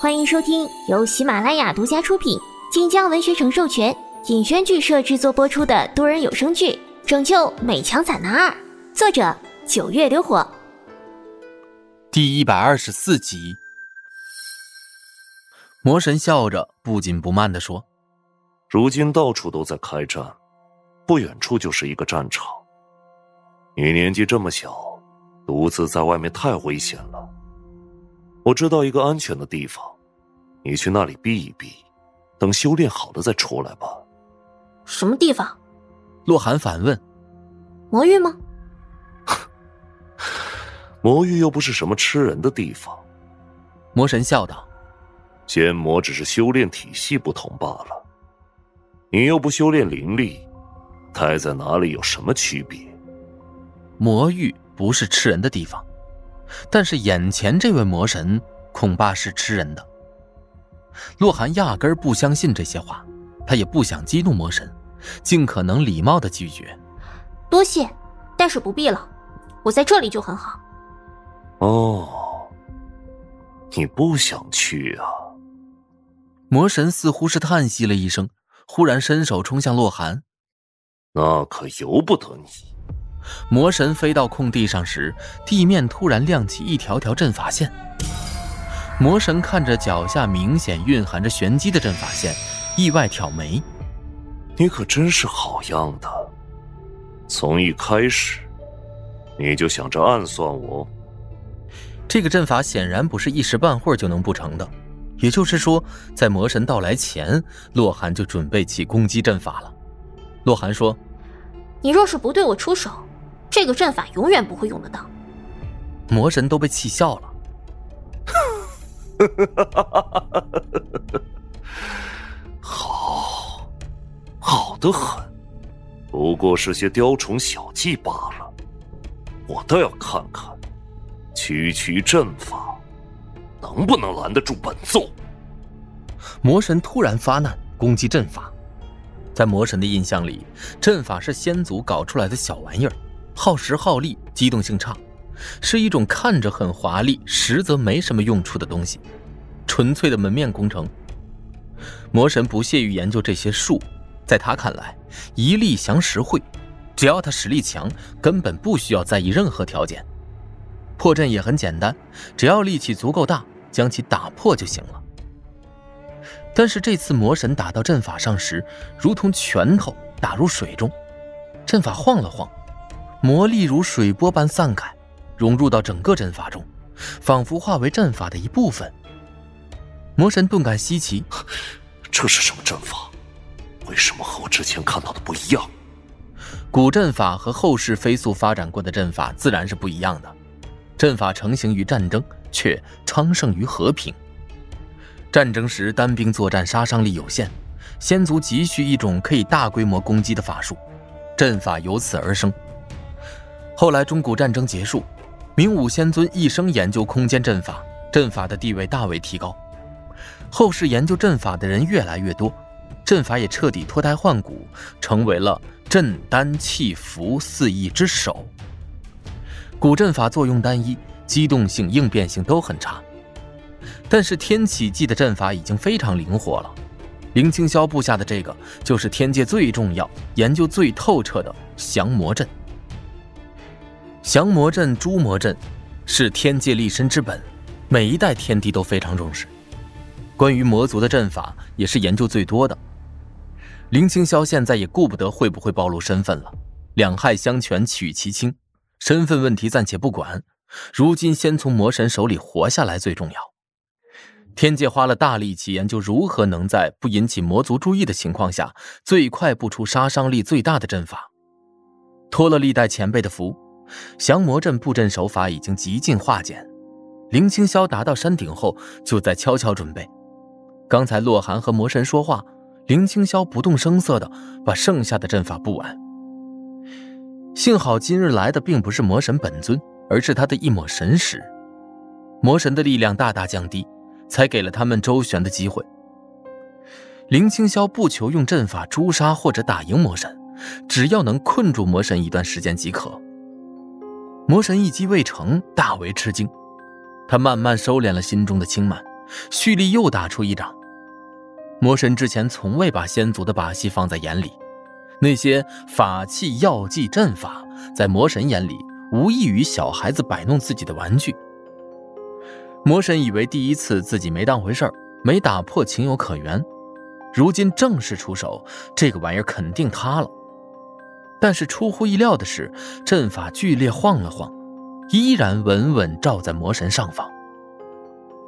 欢迎收听由喜马拉雅独家出品、晋江文学城授权、尹轩剧社制作播出的多人有声剧《拯救美强惨男二》，作者九月流火。第一百二十四集，魔神笑着不紧不慢地说：“如今到处都在开战，不远处就是一个战场。你年纪这么小，独自在外面太危险了。”我知道一个安全的地方，你去那里避一避，等修炼好了再出来吧。什么地方？洛寒反问。魔域吗？魔域又不是什么吃人的地方。魔神笑道：“仙魔只是修炼体系不同罢了。你又不修炼灵力，待在哪里有什么区别？魔域不是吃人的地方。”但是眼前这位魔神恐怕是吃人的。洛寒压根儿不相信这些话，他也不想激怒魔神，尽可能礼貌的拒绝。多谢，但是不必了，我在这里就很好。哦，你不想去啊？魔神似乎是叹息了一声，忽然伸手冲向洛寒。那可由不得你。魔神飞到空地上时，地面突然亮起一条条阵法线。魔神看着脚下明显蕴含着玄机的阵法线，意外挑眉：“你可真是好样的！从一开始，你就想着暗算我。”这个阵法显然不是一时半会儿就能布成的，也就是说，在魔神到来前，洛寒就准备起攻击阵法了。洛寒说：“你若是不对我出手。”这个阵法永远不会用得到，魔神都被气笑了。好，好的很，不过是些雕虫小技罢了。我倒要看看，区区阵法能不能拦得住本座。魔神突然发难，攻击阵法。在魔神的印象里，阵法是先祖搞出来的小玩意儿。耗时耗力，机动性差，是一种看着很华丽，实则没什么用处的东西，纯粹的门面工程。魔神不屑于研究这些术，在他看来，一力降十会，只要他实力强，根本不需要在意任何条件。破阵也很简单，只要力气足够大，将其打破就行了。但是这次魔神打到阵法上时，如同拳头打入水中，阵法晃了晃。魔力如水波般散开，融入到整个阵法中，仿佛化为阵法的一部分。魔神顿感稀奇，这是什么阵法？为什么和我之前看到的不一样？古阵法和后世飞速发展过的阵法自然是不一样的。阵法成型于战争，却昌盛于和平。战争时单兵作战杀伤力有限，先族急需一种可以大规模攻击的法术，阵法由此而生。后来中古战争结束，明武仙尊一生研究空间阵法，阵法的地位大为提高。后世研究阵法的人越来越多，阵法也彻底脱胎换骨，成为了镇丹气符四翼之首。古阵法作用单一，机动性、应变性都很差，但是天启纪的阵法已经非常灵活了。林清霄布下的这个，就是天界最重要、研究最透彻的降魔阵。降魔阵、诛魔阵是天界立身之本，每一代天帝都非常重视。关于魔族的阵法，也是研究最多的。林清霄现在也顾不得会不会暴露身份了，两害相权取其轻，身份问题暂且不管，如今先从魔神手里活下来最重要。天界花了大力气研究如何能在不引起魔族注意的情况下，最快布出杀伤力最大的阵法，托了历代前辈的福。降魔阵布阵手法已经极尽化简，林清霄达到山顶后，就在悄悄准备。刚才洛寒和魔神说话，林清霄不动声色的把剩下的阵法布完。幸好今日来的并不是魔神本尊，而是他的一抹神识。魔神的力量大大降低，才给了他们周旋的机会。林清霄不求用阵法诛杀或者打赢魔神，只要能困住魔神一段时间即可。魔神一击未成，大为吃惊。他慢慢收敛了心中的轻慢，蓄力又打出一掌。魔神之前从未把仙族的把戏放在眼里，那些法器、药剂、阵法，在魔神眼里无异于小孩子摆弄自己的玩具。魔神以为第一次自己没当回事儿，没打破情有可原，如今正式出手，这个玩意儿肯定塌了。但是出乎意料的是，阵法剧烈晃了晃，依然稳稳罩在魔神上方。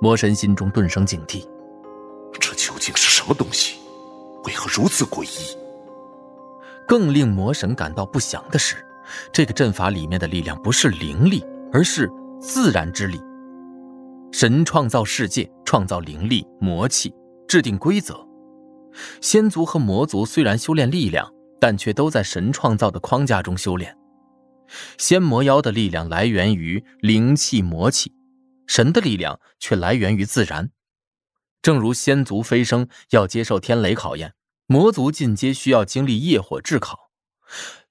魔神心中顿生警惕，这究竟是什么东西？为何如此诡异？更令魔神感到不祥的是，这个阵法里面的力量不是灵力，而是自然之力。神创造世界，创造灵力、魔气，制定规则。仙族和魔族虽然修炼力量，但却都在神创造的框架中修炼。仙魔妖的力量来源于灵气、魔气，神的力量却来源于自然。正如仙族飞升要接受天雷考验，魔族进阶需要经历业火炙烤，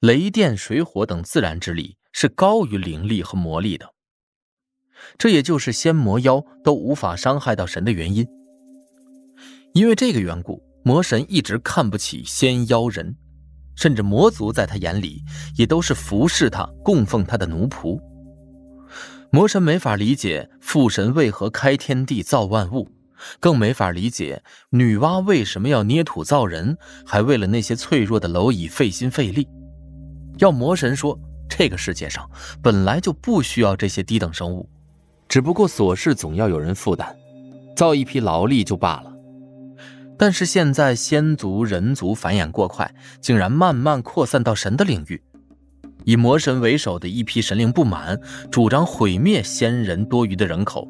雷电、水火等自然之力是高于灵力和魔力的。这也就是仙魔妖都无法伤害到神的原因。因为这个缘故，魔神一直看不起仙妖人，甚至魔族在他眼里也都是服侍他、供奉他的奴仆。魔神没法理解父神为何开天地造万物，更没法理解女娲为什么要捏土造人，还为了那些脆弱的蝼蚁费心费力。要魔神说，这个世界上本来就不需要这些低等生物。只不过琐事总要有人负担，造一批劳力就罢了。但是现在仙族、人族繁衍过快，竟然慢慢扩散到神的领域。以魔神为首的一批神灵不满，主张毁灭仙人多余的人口。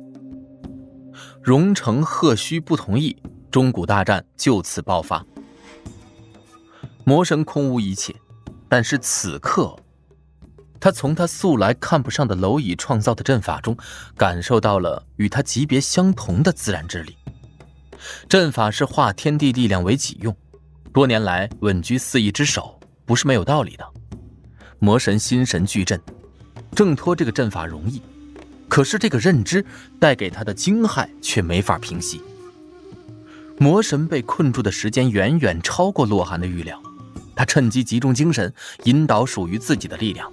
荣成、贺虚不同意，中古大战就此爆发。魔神空无一切，但是此刻。他从他素来看不上的蝼蚁创造的阵法中，感受到了与他级别相同的自然之力。阵法是化天地力量为己用，多年来稳居四翼之首，不是没有道理的。魔神心神俱震，挣脱这个阵法容易，可是这个认知带给他的惊骇却没法平息。魔神被困住的时间远远超过洛寒的预料，他趁机集中精神，引导属于自己的力量。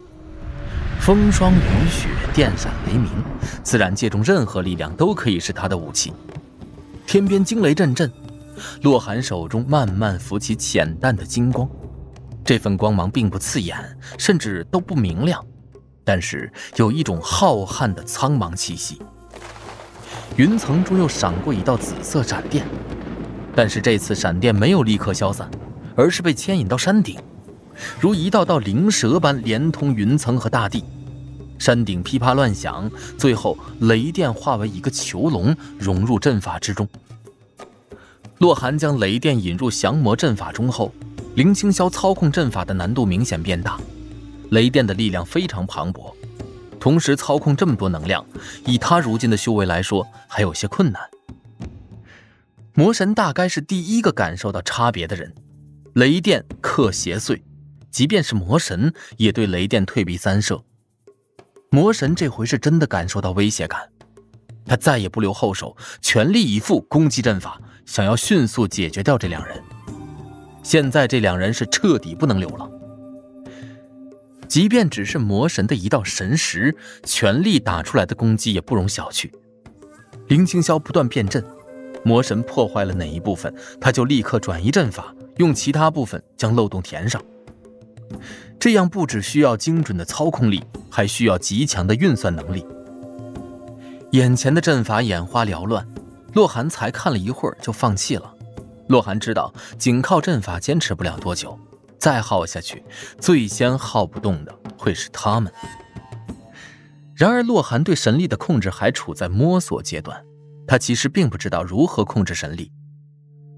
风霜雨雪，电闪雷鸣，自然界中任何力量都可以是他的武器。天边惊雷阵阵，洛寒手中慢慢浮起浅淡的金光，这份光芒并不刺眼，甚至都不明亮，但是有一种浩瀚的苍茫气息。云层中又闪过一道紫色闪电，但是这次闪电没有立刻消散，而是被牵引到山顶。如一道道灵蛇般连通云层和大地，山顶噼啪乱响，最后雷电化为一个囚笼，融入阵法之中。洛寒将雷电引入降魔阵法中后，林清霄操控阵法的难度明显变大，雷电的力量非常磅礴，同时操控这么多能量，以他如今的修为来说，还有些困难。魔神大概是第一个感受到差别的人，雷电克邪祟。即便是魔神，也对雷电退避三舍。魔神这回是真的感受到威胁感，他再也不留后手，全力以赴攻击阵法，想要迅速解决掉这两人。现在这两人是彻底不能留了。即便只是魔神的一道神识，全力打出来的攻击也不容小觑。林清霄不断变阵，魔神破坏了哪一部分，他就立刻转移阵法，用其他部分将漏洞填上。这样不只需要精准的操控力，还需要极强的运算能力。眼前的阵法眼花缭乱，洛寒才看了一会儿就放弃了。洛寒知道，仅靠阵法坚持不了多久，再耗下去，最先耗不动的会是他们。然而，洛寒对神力的控制还处在摸索阶段，他其实并不知道如何控制神力。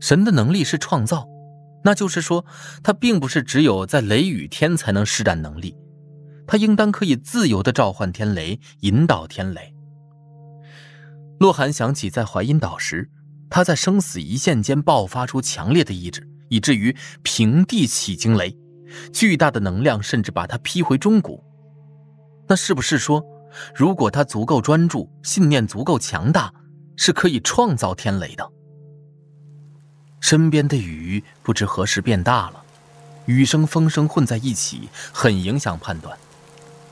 神的能力是创造。那就是说，他并不是只有在雷雨天才能施展能力，他应当可以自由的召唤天雷，引导天雷。洛寒想起在淮阴岛时，他在生死一线间爆发出强烈的意志，以至于平地起惊雷，巨大的能量甚至把他劈回中谷。那是不是说，如果他足够专注，信念足够强大，是可以创造天雷的。身边的雨不知何时变大了，雨声、风声混在一起，很影响判断。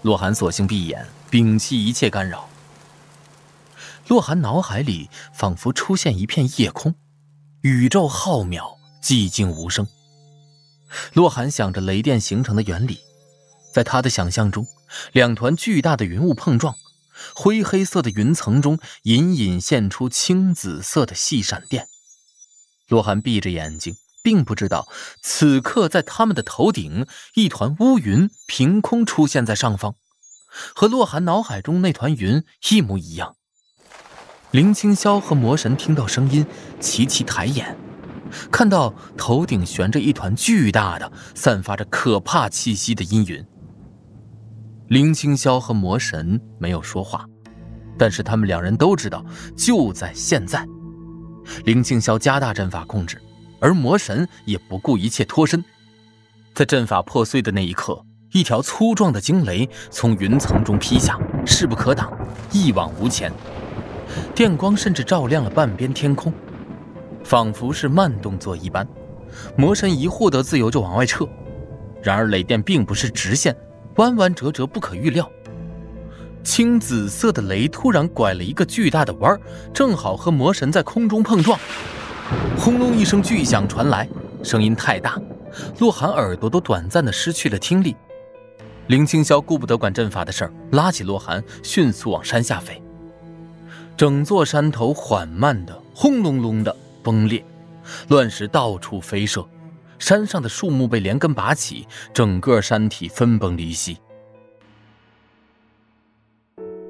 洛寒索性闭眼，摒弃一切干扰。洛寒脑海里仿佛出现一片夜空，宇宙浩渺，寂静无声。洛寒想着雷电形成的原理，在他的想象中，两团巨大的云雾碰撞，灰黑色的云层中隐隐现出青紫色的细闪电。洛寒闭着眼睛，并不知道此刻在他们的头顶，一团乌云凭空出现在上方，和洛寒脑海中那团云一模一样。林青霄和魔神听到声音，齐齐抬眼，看到头顶悬着一团巨大的、散发着可怕气息的阴云。林青霄和魔神没有说话，但是他们两人都知道，就在现在。林青霄加大阵法控制，而魔神也不顾一切脱身。在阵法破碎的那一刻，一条粗壮的惊雷从云层中劈下，势不可挡，一往无前。电光甚至照亮了半边天空，仿佛是慢动作一般。魔神一获得自由就往外撤，然而雷电并不是直线，弯弯折折，不可预料。青紫色的雷突然拐了一个巨大的弯正好和魔神在空中碰撞。轰隆一声巨响传来，声音太大，洛寒耳朵都短暂的失去了听力。林青霄顾不得管阵法的事儿，拉起洛寒，迅速往山下飞。整座山头缓慢的轰隆隆的崩裂，乱石到处飞射，山上的树木被连根拔起，整个山体分崩离析。